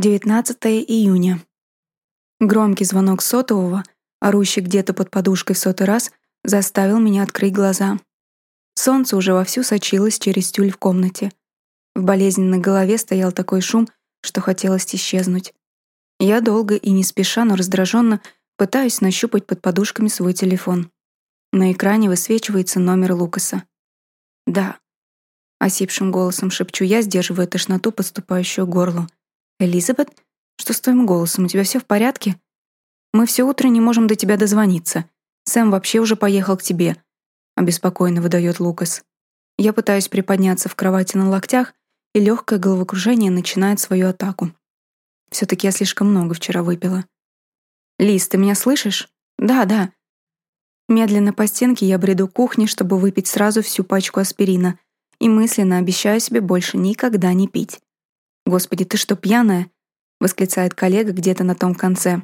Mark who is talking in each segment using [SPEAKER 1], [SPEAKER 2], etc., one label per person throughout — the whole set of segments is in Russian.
[SPEAKER 1] 19 июня. Громкий звонок сотового, орущий где-то под подушкой в сотый раз, заставил меня открыть глаза. Солнце уже вовсю сочилось через тюль в комнате. В болезненной голове стоял такой шум, что хотелось исчезнуть. Я долго и не спеша, но раздраженно пытаюсь нащупать под подушками свой телефон. На экране высвечивается номер Лукаса. «Да», — осипшим голосом шепчу я, сдерживая тошноту, подступающую к горлу. «Элизабет? Что с твоим голосом? У тебя все в порядке? Мы все утро не можем до тебя дозвониться. Сэм вообще уже поехал к тебе», — обеспокоенно выдает Лукас. Я пытаюсь приподняться в кровати на локтях, и легкое головокружение начинает свою атаку. все таки я слишком много вчера выпила. «Лиз, ты меня слышишь?» «Да, да». Медленно по стенке я бреду к кухне, чтобы выпить сразу всю пачку аспирина, и мысленно обещаю себе больше никогда не пить. «Господи, ты что, пьяная?» — восклицает коллега где-то на том конце.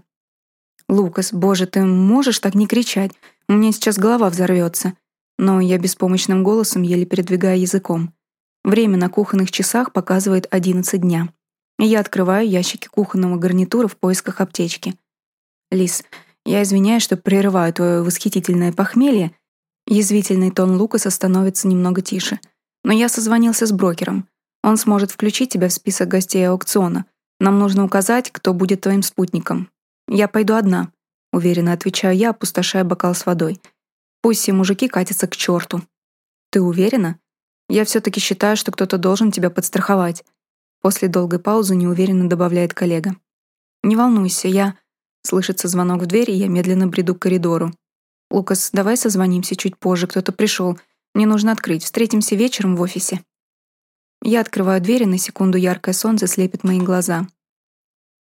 [SPEAKER 1] «Лукас, боже, ты можешь так не кричать? У меня сейчас голова взорвется». Но я беспомощным голосом еле передвигаю языком. Время на кухонных часах показывает 11 дня. И я открываю ящики кухонного гарнитура в поисках аптечки. «Лис, я извиняюсь, что прерываю твое восхитительное похмелье». Язвительный тон Лукаса становится немного тише. Но я созвонился с брокером. Он сможет включить тебя в список гостей аукциона. Нам нужно указать, кто будет твоим спутником. Я пойду одна, уверенно отвечаю я, опустошая бокал с водой. Пусть все мужики катятся к черту. Ты уверена? Я все-таки считаю, что кто-то должен тебя подстраховать. После долгой паузы неуверенно добавляет коллега. Не волнуйся, я... Слышится звонок в дверь, и я медленно бреду к коридору. «Лукас, давай созвонимся чуть позже, кто-то пришел. Мне нужно открыть. Встретимся вечером в офисе». Я открываю дверь, и на секунду яркое солнце слепит мои глаза.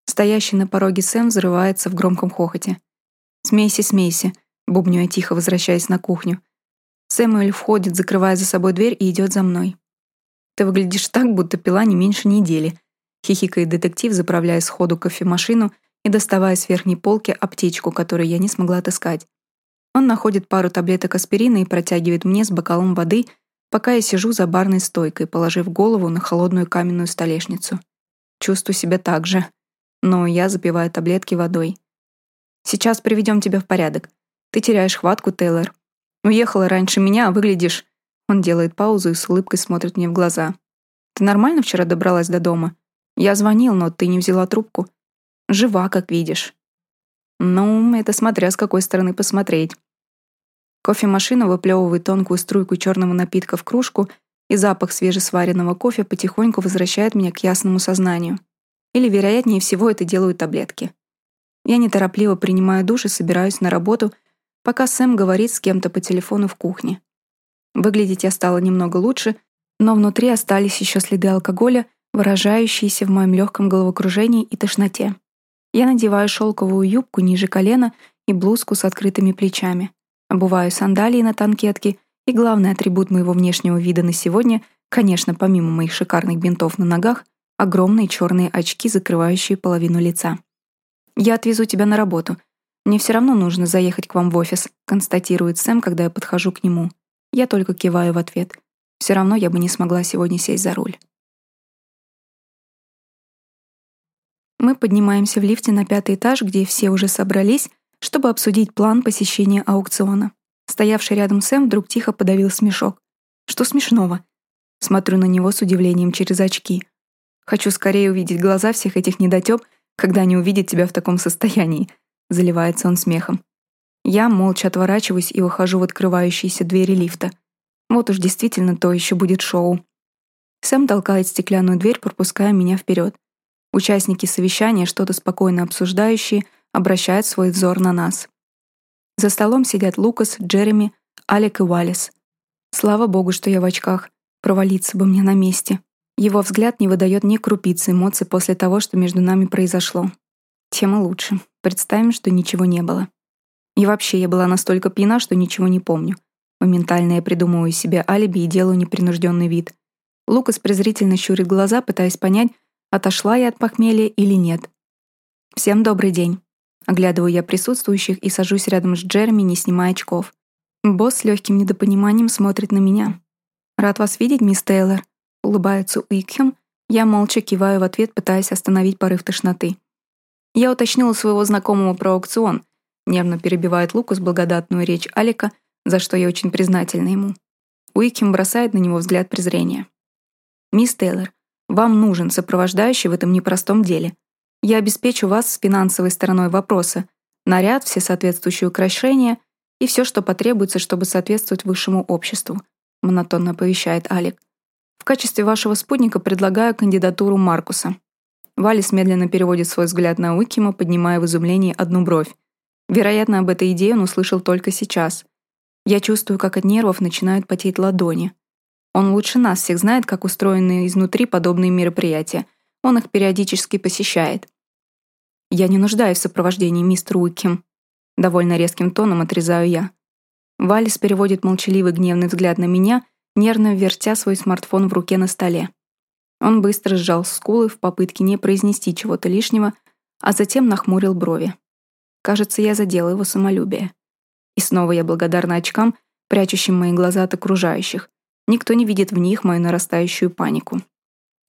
[SPEAKER 1] Стоящий на пороге Сэм взрывается в громком хохоте. «Смейся, смейся», — бубню я тихо, возвращаясь на кухню. Сэмюэль входит, закрывая за собой дверь и идет за мной. «Ты выглядишь так, будто пила не меньше недели», — хихикает детектив, заправляя сходу кофемашину и доставая с верхней полки аптечку, которую я не смогла отыскать. Он находит пару таблеток аспирина и протягивает мне с бокалом воды — пока я сижу за барной стойкой, положив голову на холодную каменную столешницу. Чувствую себя так же, но я запиваю таблетки водой. Сейчас приведем тебя в порядок. Ты теряешь хватку, Тейлор. Уехала раньше меня, а выглядишь... Он делает паузу и с улыбкой смотрит мне в глаза. Ты нормально вчера добралась до дома? Я звонил, но ты не взяла трубку. Жива, как видишь. Ну, это смотря с какой стороны посмотреть. Кофемашина выплевывает тонкую струйку черного напитка в кружку, и запах свежесваренного кофе потихоньку возвращает меня к ясному сознанию. Или, вероятнее всего, это делают таблетки. Я неторопливо принимаю душ и собираюсь на работу, пока Сэм говорит с кем-то по телефону в кухне. Выглядеть я стала немного лучше, но внутри остались еще следы алкоголя, выражающиеся в моем легком головокружении и тошноте. Я надеваю шелковую юбку ниже колена и блузку с открытыми плечами. Обуваю сандалии на танкетке, и главный атрибут моего внешнего вида на сегодня, конечно, помимо моих шикарных бинтов на ногах, огромные черные очки, закрывающие половину лица. «Я отвезу тебя на работу. Мне все равно нужно заехать к вам в офис», констатирует Сэм, когда я подхожу к нему. Я только киваю в ответ. Все равно я бы не смогла сегодня сесть за руль. Мы поднимаемся в лифте на пятый этаж, где все уже собрались, чтобы обсудить план посещения аукциона. Стоявший рядом Сэм вдруг тихо подавил смешок. «Что смешного?» Смотрю на него с удивлением через очки. «Хочу скорее увидеть глаза всех этих недотёп, когда они увидят тебя в таком состоянии», заливается он смехом. Я молча отворачиваюсь и выхожу в открывающиеся двери лифта. Вот уж действительно то еще будет шоу. Сэм толкает стеклянную дверь, пропуская меня вперед. Участники совещания, что-то спокойно обсуждающие, обращает свой взор на нас. За столом сидят Лукас, Джереми, Алек и Уаллес. Слава богу, что я в очках. Провалиться бы мне на месте. Его взгляд не выдает ни крупицы эмоций после того, что между нами произошло. Тем и лучше. Представим, что ничего не было. И вообще, я была настолько пьяна, что ничего не помню. Моментально я придумываю себе алиби и делаю непринужденный вид. Лукас презрительно щурит глаза, пытаясь понять, отошла я от похмелья или нет. «Всем добрый день. Оглядываю я присутствующих и сажусь рядом с Джереми, не снимая очков. Босс с легким недопониманием смотрит на меня. «Рад вас видеть, мисс Тейлор», — улыбается Уикхем, Я молча киваю в ответ, пытаясь остановить порыв тошноты. Я уточнила своего знакомого про аукцион, нервно перебивает Лукас благодатную речь Алика, за что я очень признательна ему. Уикхем бросает на него взгляд презрения. «Мисс Тейлор, вам нужен сопровождающий в этом непростом деле. Я обеспечу вас с финансовой стороной вопроса, наряд, все соответствующие украшения и все, что потребуется, чтобы соответствовать высшему обществу», монотонно оповещает Алик. «В качестве вашего спутника предлагаю кандидатуру Маркуса». Валис медленно переводит свой взгляд на Уикима, поднимая в изумлении одну бровь. Вероятно, об этой идее он услышал только сейчас. Я чувствую, как от нервов начинают потеть ладони. Он лучше нас всех знает, как устроены изнутри подобные мероприятия. Он их периодически посещает. Я не нуждаюсь в сопровождении мистера Уиким. Довольно резким тоном отрезаю я. Валис переводит молчаливый гневный взгляд на меня, нервно вертя свой смартфон в руке на столе. Он быстро сжал скулы в попытке не произнести чего-то лишнего, а затем нахмурил брови. Кажется, я задела его самолюбие. И снова я благодарна очкам, прячущим мои глаза от окружающих. Никто не видит в них мою нарастающую панику.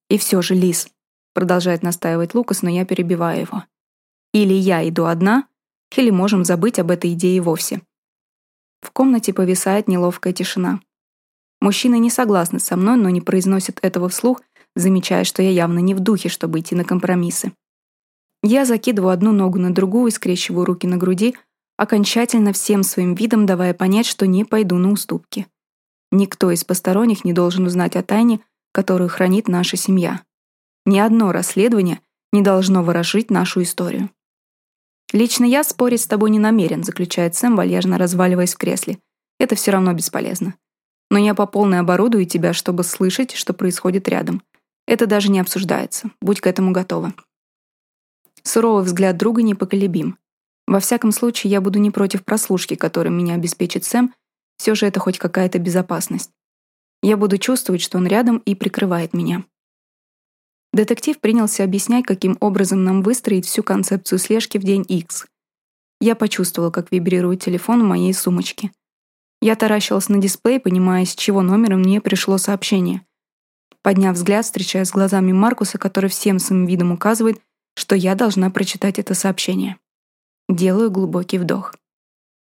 [SPEAKER 1] И все же, Лис, продолжает настаивать Лукас, но я перебиваю его. Или я иду одна, или можем забыть об этой идее вовсе. В комнате повисает неловкая тишина. Мужчины не согласны со мной, но не произносят этого вслух, замечая, что я явно не в духе, чтобы идти на компромиссы. Я закидываю одну ногу на другую и скрещиваю руки на груди, окончательно всем своим видом давая понять, что не пойду на уступки. Никто из посторонних не должен узнать о тайне, которую хранит наша семья. Ни одно расследование не должно выражить нашу историю. «Лично я спорить с тобой не намерен», заключает Сэм, вальяжно разваливаясь в кресле. «Это все равно бесполезно. Но я по полной оборудую тебя, чтобы слышать, что происходит рядом. Это даже не обсуждается. Будь к этому готова». Суровый взгляд друга непоколебим. Во всяком случае, я буду не против прослушки, которым меня обеспечит Сэм, все же это хоть какая-то безопасность. Я буду чувствовать, что он рядом и прикрывает меня. Детектив принялся объяснять, каким образом нам выстроить всю концепцию слежки в день X. Я почувствовала, как вибрирует телефон в моей сумочке. Я таращилась на дисплей, понимая, с чего номером мне пришло сообщение. Подняв взгляд, встречаясь с глазами Маркуса, который всем своим видом указывает, что я должна прочитать это сообщение. Делаю глубокий вдох.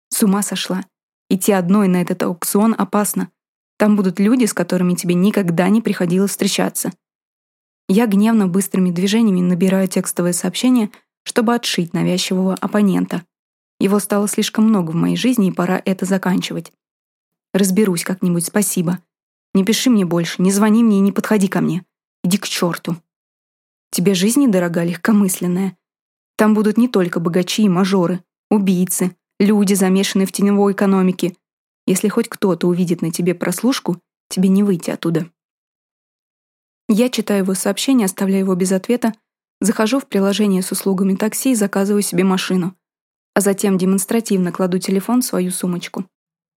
[SPEAKER 1] С ума сошла. Идти одной на этот аукцион опасно. Там будут люди, с которыми тебе никогда не приходилось встречаться. Я гневно быстрыми движениями набираю текстовое сообщение, чтобы отшить навязчивого оппонента. Его стало слишком много в моей жизни, и пора это заканчивать. Разберусь как-нибудь, спасибо. Не пиши мне больше, не звони мне и не подходи ко мне. Иди к черту. Тебе жизнь недорога, легкомысленная. Там будут не только богачи и мажоры, убийцы, люди, замешанные в теневой экономике. Если хоть кто-то увидит на тебе прослушку, тебе не выйти оттуда. Я читаю его сообщение, оставляю его без ответа, захожу в приложение с услугами такси и заказываю себе машину, а затем демонстративно кладу телефон в свою сумочку.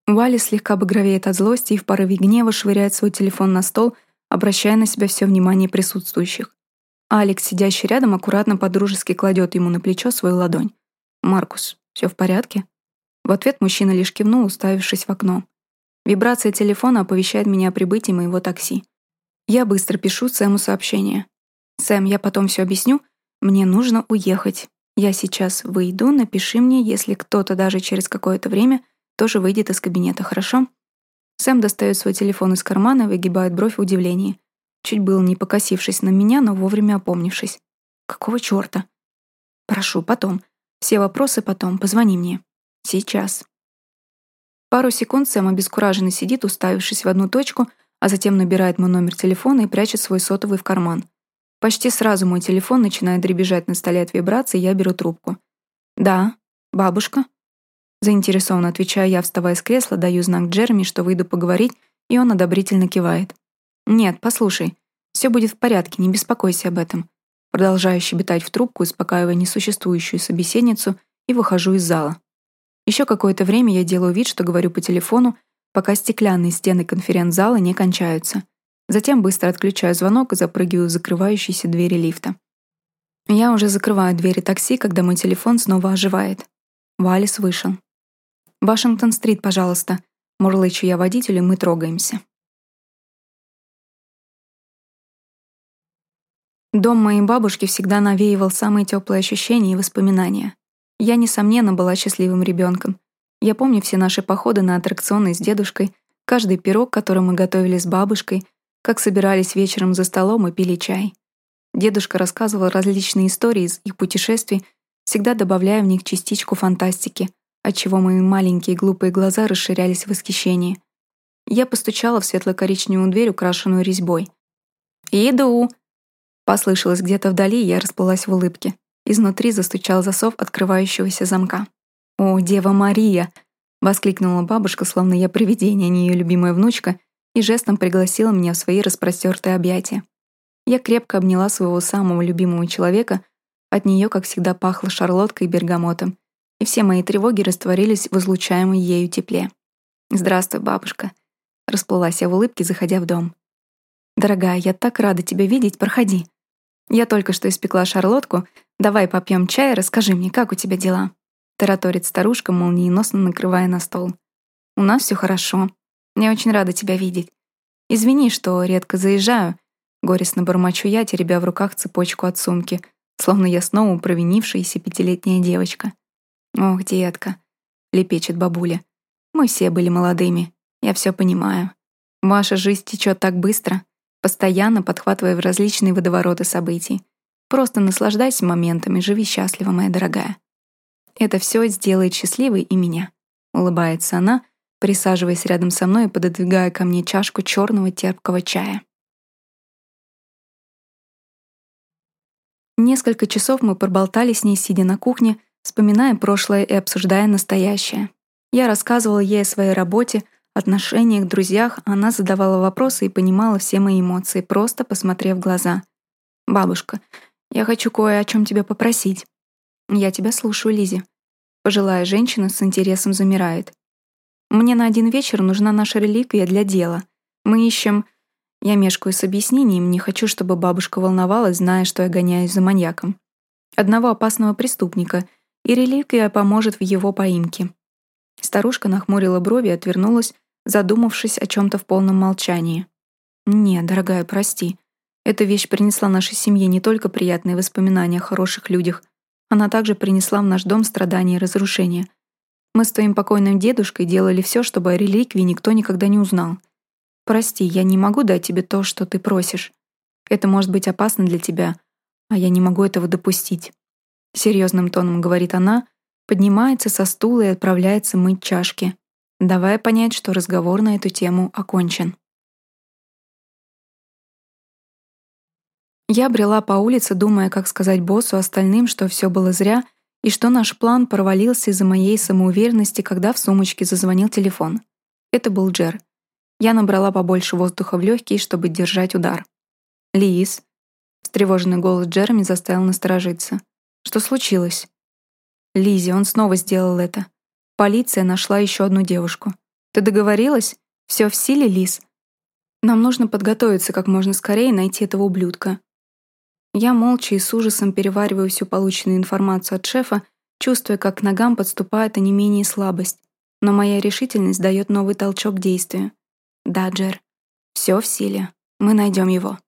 [SPEAKER 1] Вали слегка багровеет от злости и в порыве гнева швыряет свой телефон на стол, обращая на себя все внимание присутствующих. Алекс, сидящий рядом, аккуратно подружески кладет ему на плечо свою ладонь. «Маркус, все в порядке?» В ответ мужчина лишь кивнул, уставившись в окно. Вибрация телефона оповещает меня о прибытии моего такси. Я быстро пишу Сэму сообщение. «Сэм, я потом все объясню. Мне нужно уехать. Я сейчас выйду, напиши мне, если кто-то даже через какое-то время тоже выйдет из кабинета, хорошо?» Сэм достает свой телефон из кармана, выгибает бровь в удивлении. Чуть было не покосившись на меня, но вовремя опомнившись. Какого чёрта? Прошу, потом. Все вопросы потом. Позвони мне. Сейчас. Пару секунд Сэм обескураженно сидит, уставившись в одну точку, а затем набирает мой номер телефона и прячет свой сотовый в карман. Почти сразу мой телефон начинает дребезжать на столе от вибрации, я беру трубку. «Да, бабушка?» Заинтересованно отвечаю я, вставая с кресла, даю знак Джереми, что выйду поговорить, и он одобрительно кивает. «Нет, послушай, все будет в порядке, не беспокойся об этом». Продолжаю щебетать в трубку, успокаивая несуществующую собеседницу, и выхожу из зала. Еще какое-то время я делаю вид, что говорю по телефону, пока стеклянные стены конференц-зала не кончаются. Затем быстро отключаю звонок и запрыгиваю в закрывающиеся двери лифта. Я уже закрываю двери такси, когда мой телефон снова оживает. Валис вышел. «Вашингтон-стрит, пожалуйста», — мурлычу я водителю, мы трогаемся. Дом моей бабушки всегда навеивал самые теплые ощущения и воспоминания. Я, несомненно, была счастливым ребенком. Я помню все наши походы на аттракционы с дедушкой, каждый пирог, который мы готовили с бабушкой, как собирались вечером за столом и пили чай. Дедушка рассказывал различные истории из их путешествий, всегда добавляя в них частичку фантастики, отчего мои маленькие глупые глаза расширялись в восхищении. Я постучала в светло-коричневую дверь, украшенную резьбой. «Иду!» Послышалось где-то вдали, и я расплылась в улыбке. Изнутри застучал засов открывающегося замка. «О, Дева Мария!» — воскликнула бабушка, словно я привидение, а не ее любимая внучка, и жестом пригласила меня в свои распростертые объятия. Я крепко обняла своего самого любимого человека, от нее, как всегда, пахло шарлоткой и бергамотом, и все мои тревоги растворились в излучаемой ею тепле. «Здравствуй, бабушка», — расплылась я в улыбке, заходя в дом. «Дорогая, я так рада тебя видеть, проходи. Я только что испекла шарлотку. Давай попьем чай, расскажи мне, как у тебя дела?» Тараторит старушка, молниеносно накрывая на стол. «У нас все хорошо. Я очень рада тебя видеть. Извини, что редко заезжаю». Горестно бормочу я, теребя в руках цепочку от сумки, словно я снова провинившаяся пятилетняя девочка. «Ох, детка», — лепечет бабуля. «Мы все были молодыми. Я все понимаю. Ваша жизнь течет так быстро постоянно подхватывая в различные водовороты событий. Просто наслаждайся моментами, живи счастливо, моя дорогая. Это все сделает счастливой и меня. Улыбается она, присаживаясь рядом со мной и пододвигая ко мне чашку черного терпкого чая. Несколько часов мы проболтали с ней, сидя на кухне, вспоминая прошлое и обсуждая настоящее. Я рассказывала ей о своей работе, отношениях, друзьях она задавала вопросы и понимала все мои эмоции, просто посмотрев в глаза. «Бабушка, я хочу кое о чем тебя попросить». «Я тебя слушаю, Лизи. Пожилая женщина с интересом замирает. «Мне на один вечер нужна наша реликвия для дела. Мы ищем...» Я мешкаю с объяснением, не хочу, чтобы бабушка волновалась, зная, что я гоняюсь за маньяком. Одного опасного преступника, и реликвия поможет в его поимке. Старушка нахмурила брови и отвернулась, задумавшись о чем-то в полном молчании. «Не, дорогая, прости. Эта вещь принесла нашей семье не только приятные воспоминания о хороших людях, она также принесла в наш дом страдания и разрушения. Мы с твоим покойным дедушкой делали все, чтобы о реликвии никто никогда не узнал. Прости, я не могу дать тебе то, что ты просишь. Это может быть опасно для тебя, а я не могу этого допустить. Серьезным тоном говорит она, поднимается со стула и отправляется мыть чашки давая понять, что разговор на эту тему окончен. Я брела по улице, думая, как сказать боссу остальным, что все было зря, и что наш план провалился из-за моей самоуверенности, когда в сумочке зазвонил телефон. Это был Джер. Я набрала побольше воздуха в легкие, чтобы держать удар. «Лиз», — встревоженный голос Джереми заставил насторожиться. «Что случилось?» Лизи, он снова сделал это. Полиция нашла еще одну девушку. Ты договорилась? Все в силе, Лис? Нам нужно подготовиться как можно скорее и найти этого ублюдка. Я молча и с ужасом перевариваю всю полученную информацию от шефа, чувствуя, как к ногам подступает и слабость. Но моя решительность дает новый толчок действию. Да, Джер, все в силе. Мы найдем его.